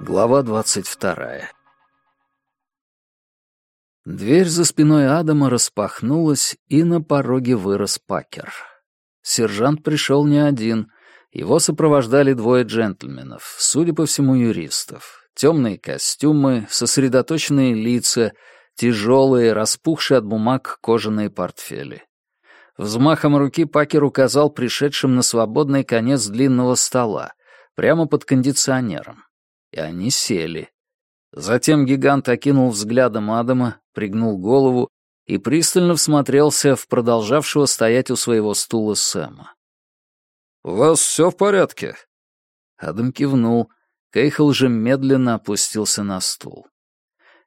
Глава двадцать вторая Дверь за спиной Адама распахнулась, и на пороге вырос Пакер. Сержант пришел не один. Его сопровождали двое джентльменов, судя по всему, юристов. Темные костюмы, сосредоточенные лица, тяжелые, распухшие от бумаг кожаные портфели. Взмахом руки Пакер указал пришедшим на свободный конец длинного стола, прямо под кондиционером. И они сели. Затем гигант окинул взглядом Адама, пригнул голову и пристально всмотрелся в продолжавшего стоять у своего стула Сэма. «У вас все в порядке?» Адам кивнул. Кейхл же медленно опустился на стул.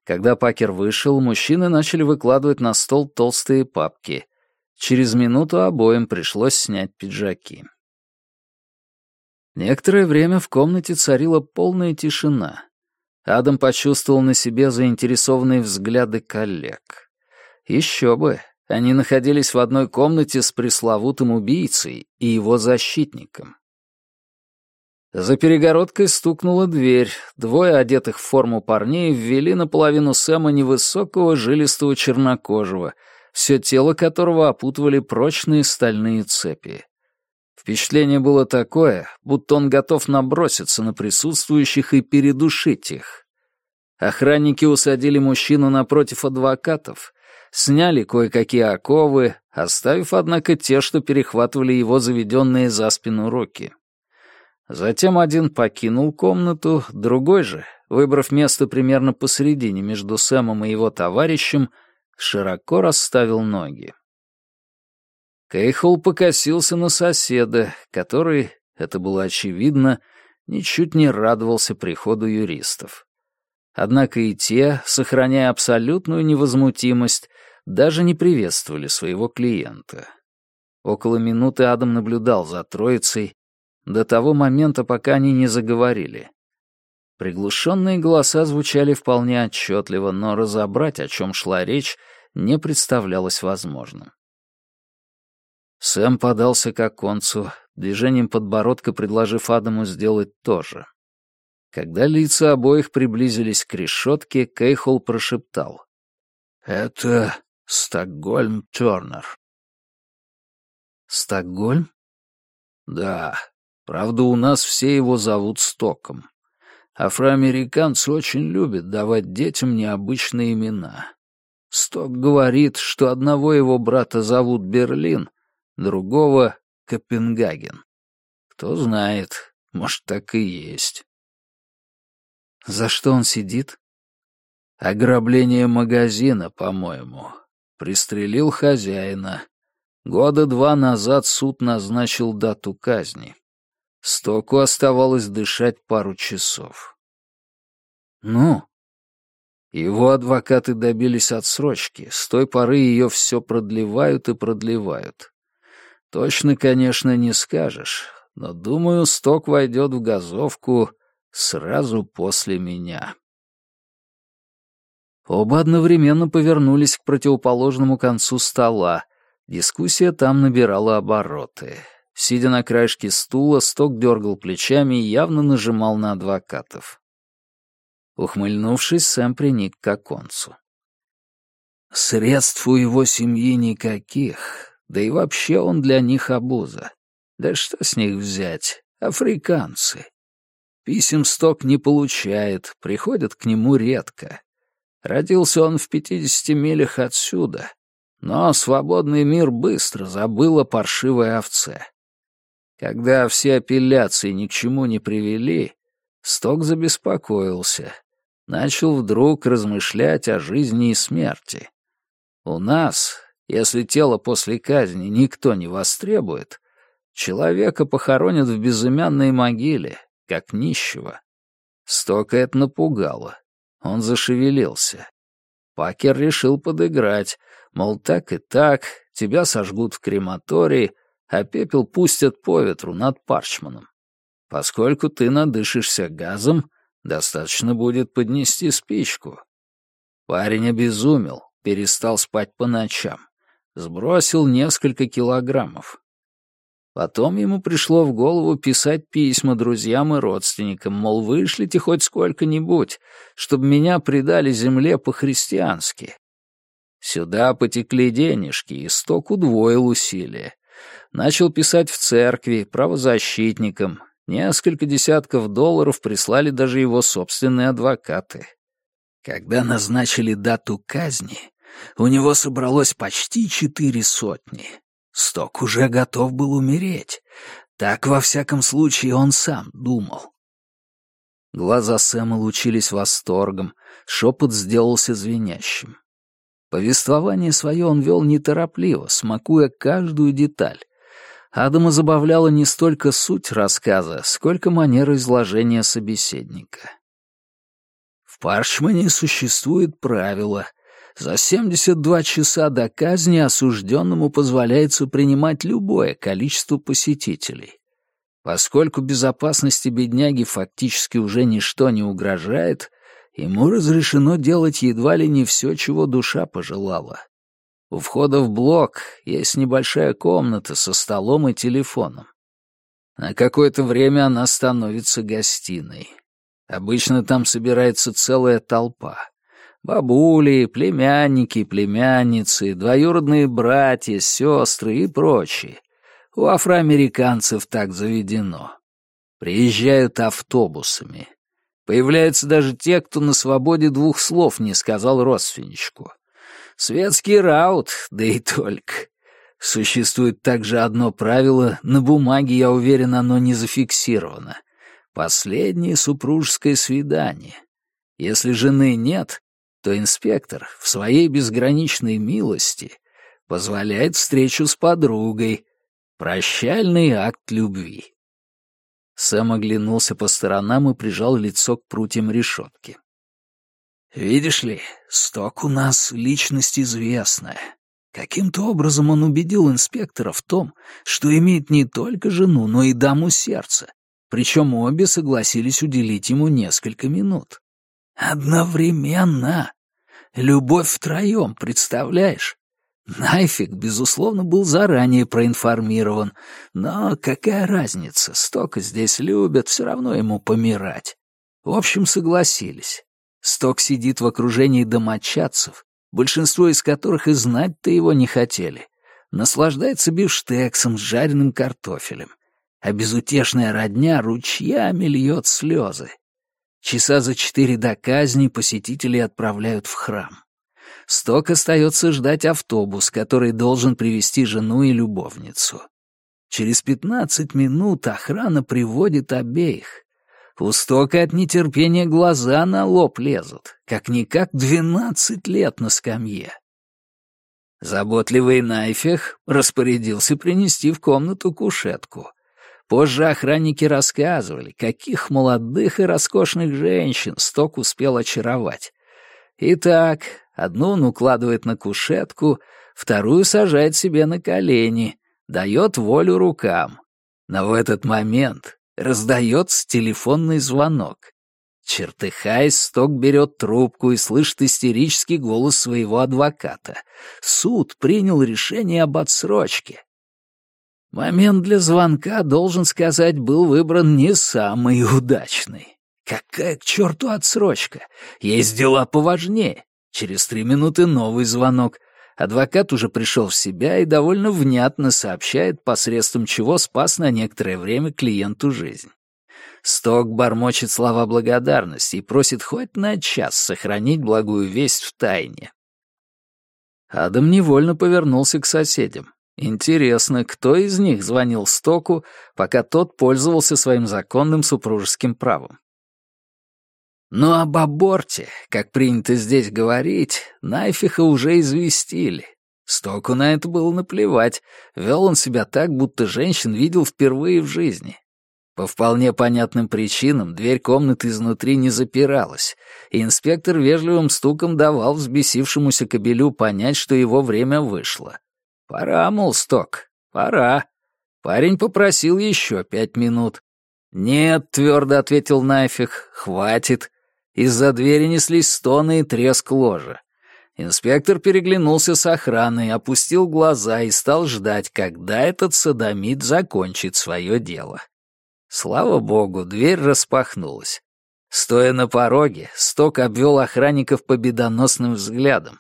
Когда Пакер вышел, мужчины начали выкладывать на стол толстые папки. Через минуту обоим пришлось снять пиджаки. Некоторое время в комнате царила полная тишина. Адам почувствовал на себе заинтересованные взгляды коллег. Еще бы, они находились в одной комнате с пресловутым убийцей и его защитником. За перегородкой стукнула дверь. Двое одетых в форму парней ввели наполовину Сэма невысокого жилистого чернокожего, все тело которого опутывали прочные стальные цепи. Впечатление было такое, будто он готов наброситься на присутствующих и передушить их. Охранники усадили мужчину напротив адвокатов, сняли кое-какие оковы, оставив, однако, те, что перехватывали его заведенные за спину руки. Затем один покинул комнату, другой же, выбрав место примерно посередине между Сэмом и его товарищем, широко расставил ноги. Кейхол покосился на соседа, который, это было очевидно, ничуть не радовался приходу юристов. Однако и те, сохраняя абсолютную невозмутимость, даже не приветствовали своего клиента. Около минуты Адам наблюдал за троицей, до того момента, пока они не заговорили. Приглушенные голоса звучали вполне отчетливо, но разобрать, о чем шла речь, не представлялось возможным. Сэм подался к оконцу, движением подбородка предложив Адаму сделать то же. Когда лица обоих приблизились к решетке, Кейхол прошептал. «Это Стокгольм Тернер». «Стокгольм?» «Да. Правда, у нас все его зовут Стоком. Афроамериканцы очень любят давать детям необычные имена. Сток говорит, что одного его брата зовут Берлин, другого — Копенгаген. Кто знает, может, так и есть. За что он сидит? Ограбление магазина, по-моему. Пристрелил хозяина. Года два назад суд назначил дату казни. Стоку оставалось дышать пару часов. Ну? Его адвокаты добились отсрочки. С той поры ее все продлевают и продлевают. Точно, конечно, не скажешь, но, думаю, Сток войдет в газовку сразу после меня. Оба одновременно повернулись к противоположному концу стола. Дискуссия там набирала обороты. Сидя на краешке стула, Сток дергал плечами и явно нажимал на адвокатов. Ухмыльнувшись, Сэм приник к оконцу. Средств у его семьи никаких, да и вообще он для них обуза. Да что с них взять? Африканцы. Писем сток не получает, приходят к нему редко. Родился он в пятидесяти милях отсюда, но свободный мир быстро забыл о паршивой овце. Когда все апелляции ни к чему не привели, Сток забеспокоился. Начал вдруг размышлять о жизни и смерти. У нас, если тело после казни никто не востребует, человека похоронят в безымянной могиле, как нищего. Стока это напугало. Он зашевелился. Пакер решил подыграть, мол, так и так, тебя сожгут в крематории, а пепел пустят по ветру над Парчманом. Поскольку ты надышишься газом, достаточно будет поднести спичку. Парень обезумел, перестал спать по ночам. Сбросил несколько килограммов. Потом ему пришло в голову писать письма друзьям и родственникам, мол, вышлите хоть сколько-нибудь, чтобы меня предали земле по-христиански. Сюда потекли денежки, и сток удвоил усилия. Начал писать в церкви, правозащитникам. Несколько десятков долларов прислали даже его собственные адвокаты. Когда назначили дату казни, у него собралось почти четыре сотни. Сток уже готов был умереть. Так, во всяком случае, он сам думал. Глаза Сэма лучились восторгом, шепот сделался звенящим. Повествование свое он вел неторопливо, смакуя каждую деталь. Адама забавляла не столько суть рассказа, сколько манера изложения собеседника. В Парчмане существует правило, за 72 часа до казни осужденному позволяется принимать любое количество посетителей. Поскольку безопасности бедняги фактически уже ничто не угрожает, ему разрешено делать едва ли не все, чего душа пожелала. У входа в блок есть небольшая комната со столом и телефоном. На какое-то время она становится гостиной. Обычно там собирается целая толпа. Бабули, племянники, племянницы, двоюродные братья, сестры и прочие. У афроамериканцев так заведено. Приезжают автобусами. Появляются даже те, кто на свободе двух слов не сказал родственничку. Светский раут, да и только. Существует также одно правило, на бумаге, я уверен, оно не зафиксировано. Последнее супружеское свидание. Если жены нет, то инспектор в своей безграничной милости позволяет встречу с подругой, прощальный акт любви. Сэм оглянулся по сторонам и прижал лицо к прутьям решетки. «Видишь ли, Сток у нас личность известная. Каким-то образом он убедил инспектора в том, что имеет не только жену, но и даму сердца, причем обе согласились уделить ему несколько минут. Одновременно. Любовь втроем, представляешь? Найфик, безусловно, был заранее проинформирован, но какая разница, Стока здесь любят, все равно ему помирать. В общем, согласились. Сток сидит в окружении домочадцев, большинство из которых и знать-то его не хотели. Наслаждается бифштексом с жареным картофелем а безутешная родня ручьями льет слезы. Часа за четыре до казни посетителей отправляют в храм. Сток остается ждать автобус, который должен привести жену и любовницу. Через пятнадцать минут охрана приводит обеих. У Стока от нетерпения глаза на лоб лезут, как-никак двенадцать лет на скамье. Заботливый Найфех распорядился принести в комнату кушетку. Позже охранники рассказывали, каких молодых и роскошных женщин Сток успел очаровать. Итак, одну он укладывает на кушетку, вторую сажает себе на колени, дает волю рукам. Но в этот момент раздается телефонный звонок. Чертыхаясь, Сток берет трубку и слышит истерический голос своего адвоката. Суд принял решение об отсрочке. Момент для звонка, должен сказать, был выбран не самый удачный. Какая к черту отсрочка? Есть дела поважнее. Через три минуты новый звонок. Адвокат уже пришел в себя и довольно внятно сообщает, посредством чего спас на некоторое время клиенту жизнь. Сток бормочет слова благодарности и просит хоть на час сохранить благую весть в тайне. Адам невольно повернулся к соседям. Интересно, кто из них звонил Стоку, пока тот пользовался своим законным супружеским правом? Но об аборте, как принято здесь говорить, Найфиха уже известили. Стоку на это было наплевать, вел он себя так, будто женщин видел впервые в жизни. По вполне понятным причинам дверь комнаты изнутри не запиралась, и инспектор вежливым стуком давал взбесившемуся кобелю понять, что его время вышло. «Пора, мол, сток, пора». Парень попросил еще пять минут. «Нет», — твердо ответил Найфик, — «хватит». Из-за двери неслись стоны и треск ложа. Инспектор переглянулся с охраной, опустил глаза и стал ждать, когда этот садомит закончит свое дело. Слава богу, дверь распахнулась. Стоя на пороге, Сток обвел охранников победоносным взглядом.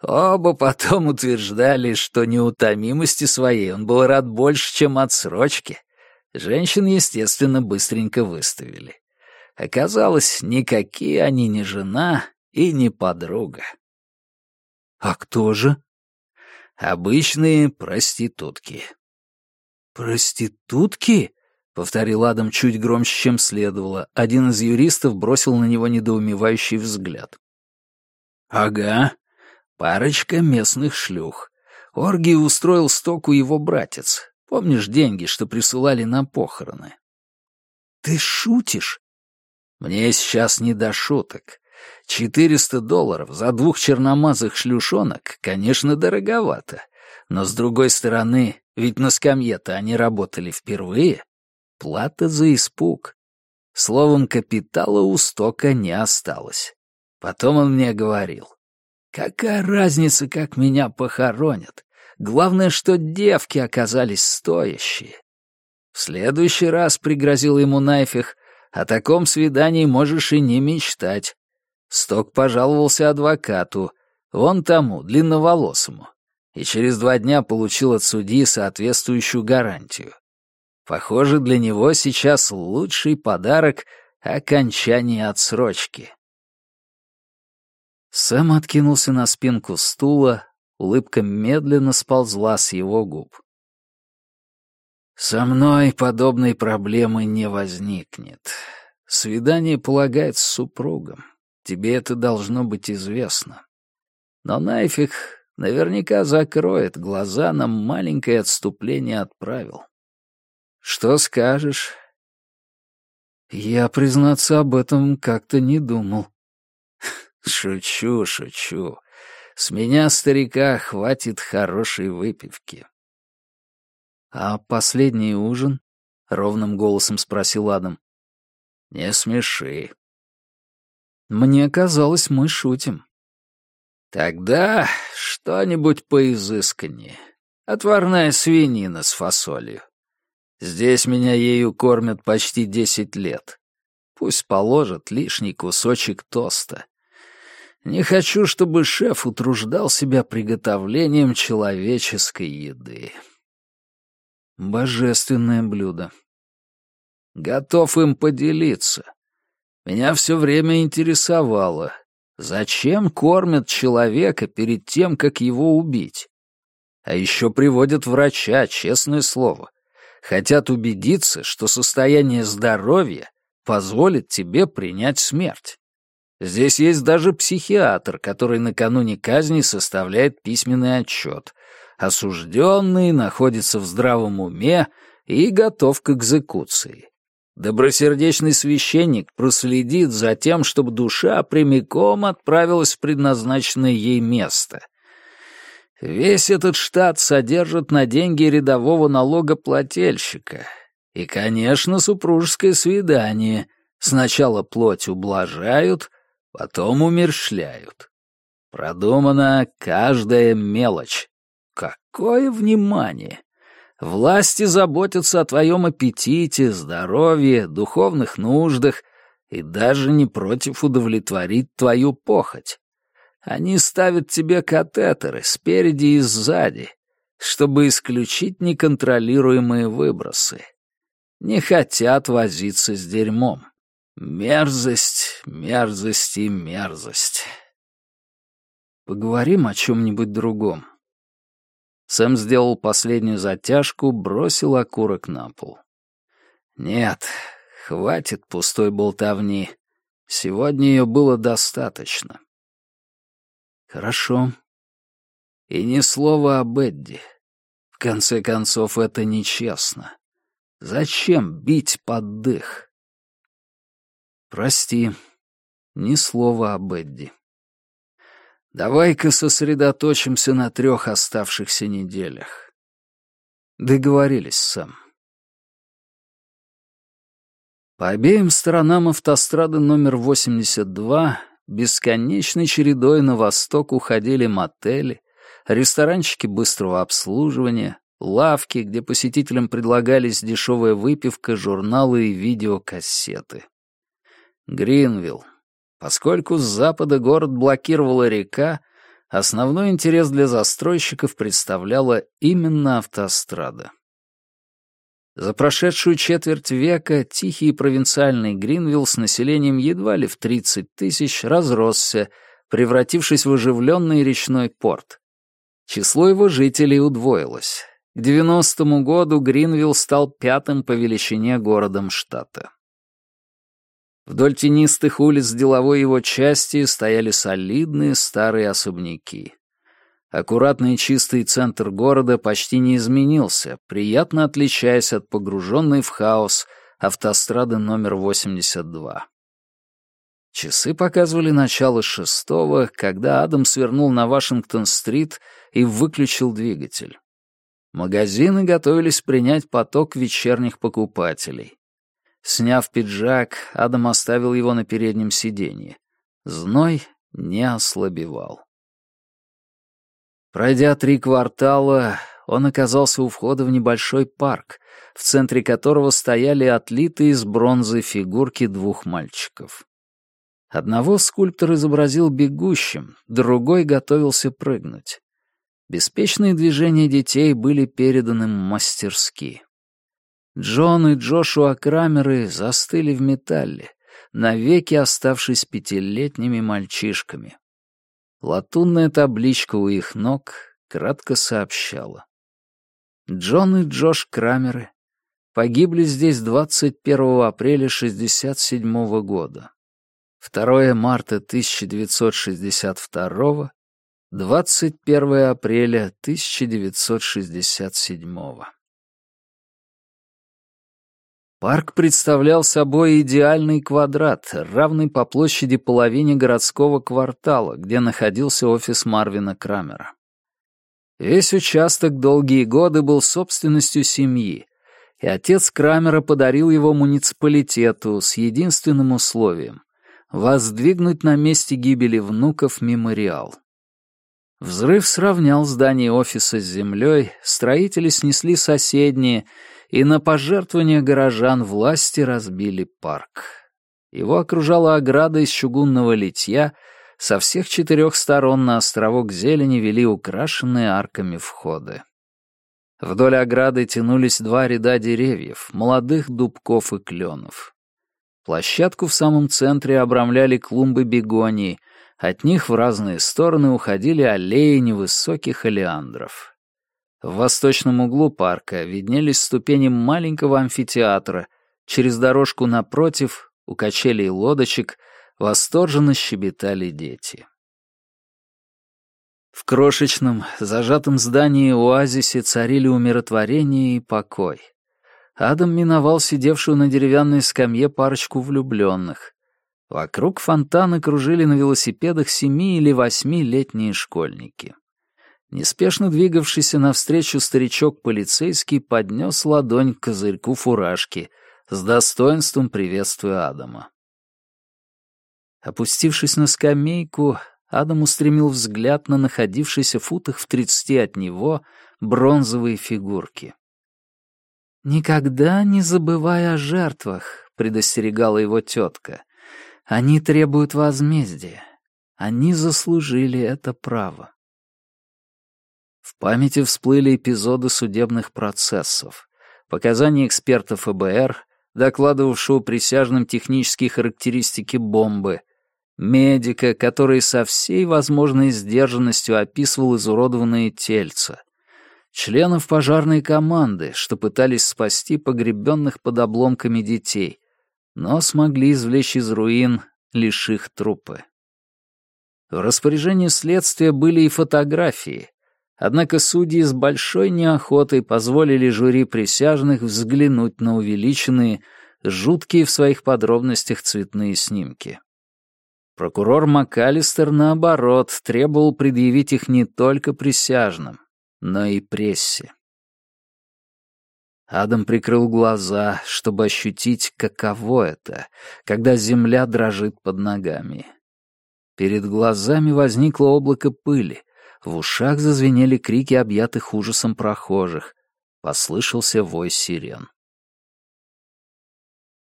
Оба потом утверждали, что неутомимости своей он был рад больше, чем отсрочки. Женщин, естественно, быстренько выставили. Оказалось, никакие они не жена и не подруга. «А кто же?» «Обычные проститутки». «Проститутки?» — повторил Адам чуть громче, чем следовало. Один из юристов бросил на него недоумевающий взгляд. «Ага, парочка местных шлюх. Оргию устроил стоку его братец. Помнишь деньги, что присылали на похороны?» «Ты шутишь?» «Мне сейчас не до шуток. Четыреста долларов за двух черномазых шлюшонок, конечно, дороговато. Но, с другой стороны, ведь на скамье-то они работали впервые. Плата за испуг. Словом, капитала у стока не осталось. Потом он мне говорил. «Какая разница, как меня похоронят? Главное, что девки оказались стоящие». В следующий раз пригрозил ему Найфих, о таком свидании можешь и не мечтать. Сток пожаловался адвокату, вон тому, длинноволосому, и через два дня получил от судьи соответствующую гарантию. Похоже, для него сейчас лучший подарок — окончание отсрочки. Сэм откинулся на спинку стула, улыбка медленно сползла с его губ. «Со мной подобной проблемы не возникнет. Свидание полагается с супругом. Тебе это должно быть известно. Но Найфик наверняка закроет глаза на маленькое отступление от правил. Что скажешь? Я, признаться, об этом как-то не думал. Шучу, шучу. С меня, старика, хватит хорошей выпивки. А последний ужин? — ровным голосом спросил Адам. «Не смеши. Мне казалось, мы шутим. Тогда что-нибудь поизысканнее. Отварная свинина с фасолью. Здесь меня ею кормят почти десять лет. Пусть положат лишний кусочек тоста. Не хочу, чтобы шеф утруждал себя приготовлением человеческой еды. Божественное блюдо. Готов им поделиться. Меня все время интересовало, зачем кормят человека перед тем, как его убить? А еще приводят врача, честное слово. Хотят убедиться, что состояние здоровья позволит тебе принять смерть. Здесь есть даже психиатр, который накануне казни составляет письменный отчет. Осужденный находится в здравом уме и готов к экзекуции. Добросердечный священник проследит за тем, чтобы душа прямиком отправилась в предназначенное ей место. Весь этот штат содержит на деньги рядового налогоплательщика. И, конечно, супружеское свидание. Сначала плоть ублажают, потом умерщвляют. Продумана каждая мелочь. Какое внимание! Власти заботятся о твоем аппетите, здоровье, духовных нуждах и даже не против удовлетворить твою похоть. Они ставят тебе катетеры спереди и сзади, чтобы исключить неконтролируемые выбросы. Не хотят возиться с дерьмом. Мерзость, мерзость и мерзость. Поговорим о чем-нибудь другом. Сэм сделал последнюю затяжку, бросил окурок на пол. «Нет, хватит пустой болтовни. Сегодня ее было достаточно». «Хорошо». «И ни слова об Эдди. В конце концов, это нечестно. Зачем бить под дых?» «Прости, ни слова об Эдди». Давай-ка сосредоточимся на трех оставшихся неделях. Договорились, Сэм. По обеим сторонам автострады номер 82 бесконечной чередой на восток уходили мотели, ресторанчики быстрого обслуживания, лавки, где посетителям предлагались дешевая выпивка, журналы и видеокассеты. Гринвилл. Поскольку с запада город блокировала река, основной интерес для застройщиков представляла именно автострада. За прошедшую четверть века тихий провинциальный Гринвилл с населением едва ли в 30 тысяч разросся, превратившись в оживленный речной порт. Число его жителей удвоилось. К 90-му году Гринвилл стал пятым по величине городом штата. Вдоль тенистых улиц деловой его части стояли солидные старые особняки. Аккуратный чистый центр города почти не изменился, приятно отличаясь от погруженной в хаос автострады номер 82. Часы показывали начало шестого, когда Адам свернул на Вашингтон-стрит и выключил двигатель. Магазины готовились принять поток вечерних покупателей. Сняв пиджак, Адам оставил его на переднем сиденье. Зной не ослабевал. Пройдя три квартала, он оказался у входа в небольшой парк, в центре которого стояли отлитые из бронзы фигурки двух мальчиков. Одного скульптор изобразил бегущим, другой готовился прыгнуть. Беспечные движения детей были переданы мастерски. Джон и Джошуа Крамеры застыли в металле, навеки оставшись пятилетними мальчишками. Латунная табличка у их ног кратко сообщала. Джон и Джош Крамеры погибли здесь 21 апреля 67 года. 2 марта 1962, 21 апреля 1967. Парк представлял собой идеальный квадрат, равный по площади половине городского квартала, где находился офис Марвина Крамера. Весь участок долгие годы был собственностью семьи, и отец Крамера подарил его муниципалитету с единственным условием — воздвигнуть на месте гибели внуков мемориал. Взрыв сравнял здание офиса с землей, строители снесли соседние — и на пожертвования горожан власти разбили парк. Его окружала ограда из чугунного литья, со всех четырех сторон на островок зелени вели украшенные арками входы. Вдоль ограды тянулись два ряда деревьев, молодых дубков и кленов. Площадку в самом центре обрамляли клумбы бегонии, от них в разные стороны уходили аллеи невысоких олеандров. В восточном углу парка виднелись ступени маленького амфитеатра. Через дорожку напротив, у качелей лодочек, восторженно щебетали дети. В крошечном, зажатом здании оазисе царили умиротворение и покой. Адам миновал сидевшую на деревянной скамье парочку влюбленных. Вокруг фонтана кружили на велосипедах семи или восьмилетние школьники. Неспешно двигавшийся навстречу старичок-полицейский поднес ладонь к козырьку фуражки, с достоинством приветствуя Адама. Опустившись на скамейку, Адам устремил взгляд на находившиеся футах в тридцати от него бронзовые фигурки. «Никогда не забывай о жертвах», — предостерегала его тетка. «Они требуют возмездия. Они заслужили это право». В памяти всплыли эпизоды судебных процессов, показания эксперта ФБР, докладывавшего присяжным технические характеристики бомбы, медика, который со всей возможной сдержанностью описывал изуродованные тельца, членов пожарной команды, что пытались спасти погребенных под обломками детей, но смогли извлечь из руин лишь их трупы. В распоряжении следствия были и фотографии, Однако судьи с большой неохотой позволили жюри присяжных взглянуть на увеличенные, жуткие в своих подробностях цветные снимки. Прокурор МакАлистер, наоборот, требовал предъявить их не только присяжным, но и прессе. Адам прикрыл глаза, чтобы ощутить, каково это, когда земля дрожит под ногами. Перед глазами возникло облако пыли, в ушах зазвенели крики объятых ужасом прохожих. Послышался вой сирен.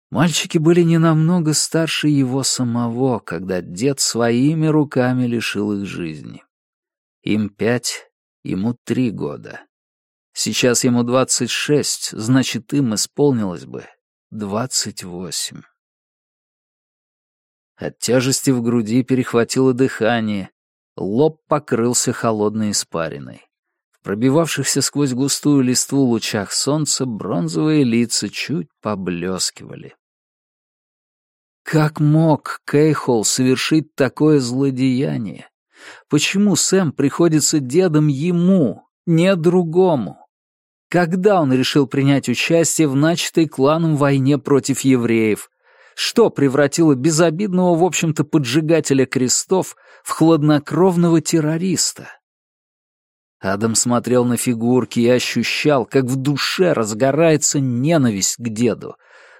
Мальчики были не намного старше его самого, когда дед своими руками лишил их жизни. Им пять, ему три года. Сейчас ему двадцать шесть, значит, им исполнилось бы двадцать восемь. От тяжести в груди перехватило дыхание, лоб покрылся холодной испариной. В пробивавшихся сквозь густую листву лучах солнца бронзовые лица чуть поблескивали. Как мог Кейхол совершить такое злодеяние? Почему Сэм приходится дедом ему, не другому? Когда он решил принять участие в начатой кланом войне против евреев? Что превратило безобидного, в общем-то, поджигателя крестов в хладнокровного террориста? Адам смотрел на фигурки и ощущал, как в душе разгорается ненависть к деду.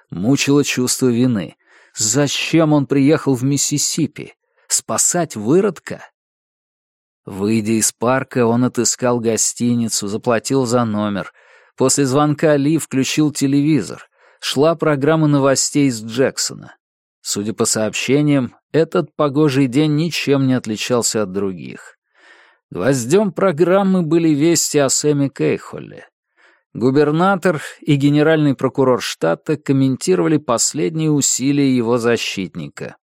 Мучило чувство вины. Зачем он приехал в Миссисипи? Спасать выродка? Выйдя из парка, он отыскал гостиницу, заплатил за номер. После звонка Ли включил телевизор. Шла программа новостей из Джексона. Судя по сообщениям, этот погожий день ничем не отличался от других. Гвоздем программы были вести о Сэме Кейхолле. Губернатор и генеральный прокурор штата комментировали последние усилия его защитника.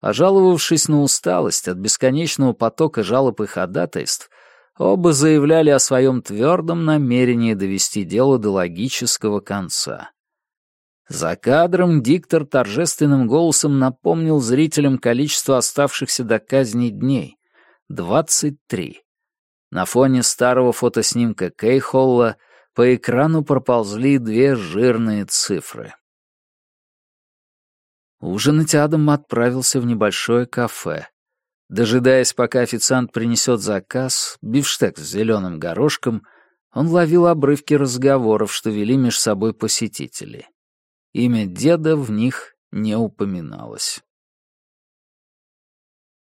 Пожаловавшись на усталость от бесконечного потока жалоб и ходатайств, оба заявляли о своем твердом намерении довести дело до логического конца. За кадром диктор торжественным голосом напомнил зрителям количество оставшихся до казни дней — 23. На фоне старого фотоснимка Кейхолла по экрану проползли две жирные цифры. Ужинать Адам отправился в небольшое кафе. Дожидаясь, пока официант принесет заказ, бифштекс с зеленым горошком, он ловил обрывки разговоров, что вели меж собой посетители. Имя деда в них не упоминалось.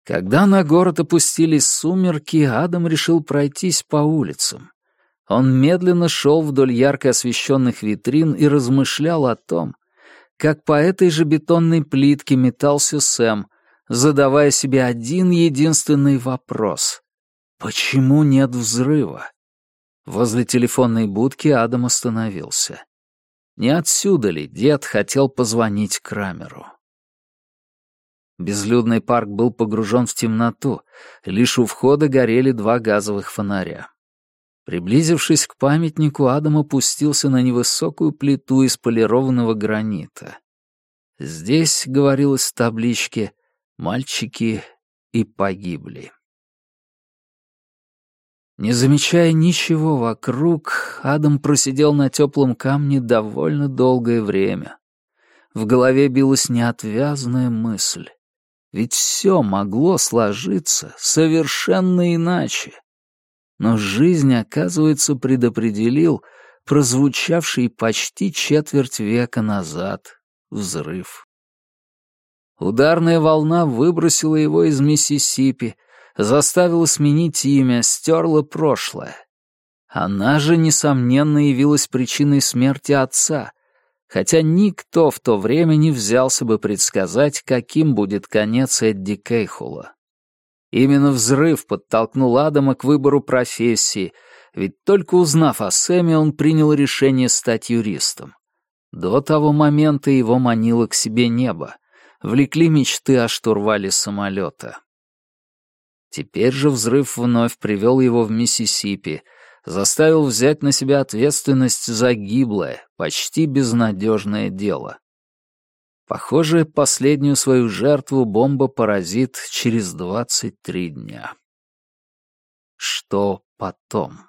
Когда на город опустились сумерки, Адам решил пройтись по улицам. Он медленно шел вдоль ярко освещенных витрин и размышлял о том, как по этой же бетонной плитке метался Сэм, задавая себе один единственный вопрос. Почему нет взрыва? Возле телефонной будки Адам остановился. Не отсюда ли дед хотел позвонить Крамеру? Безлюдный парк был погружен в темноту, лишь у входа горели два газовых фонаря. Приблизившись к памятнику, Адам опустился на невысокую плиту из полированного гранита. Здесь, говорилось в табличке, мальчики и погибли. Не замечая ничего вокруг, Адам просидел на теплом камне довольно долгое время. В голове билась неотвязная мысль. Ведь все могло сложиться совершенно иначе но жизнь, оказывается, предопределил прозвучавший почти четверть века назад взрыв. Ударная волна выбросила его из Миссисипи, заставила сменить имя, стерла прошлое. Она же, несомненно, явилась причиной смерти отца, хотя никто в то время не взялся бы предсказать, каким будет конец Эдди Кейхула. Именно взрыв подтолкнул Адама к выбору профессии, ведь только узнав о Сэме, он принял решение стать юристом. До того момента его манило к себе небо, влекли мечты о штурвале самолета. Теперь же взрыв вновь привел его в Миссисипи, заставил взять на себя ответственность за гиблое, почти безнадежное дело. Похоже, последнюю свою жертву бомба поразит через 23 дня. Что потом?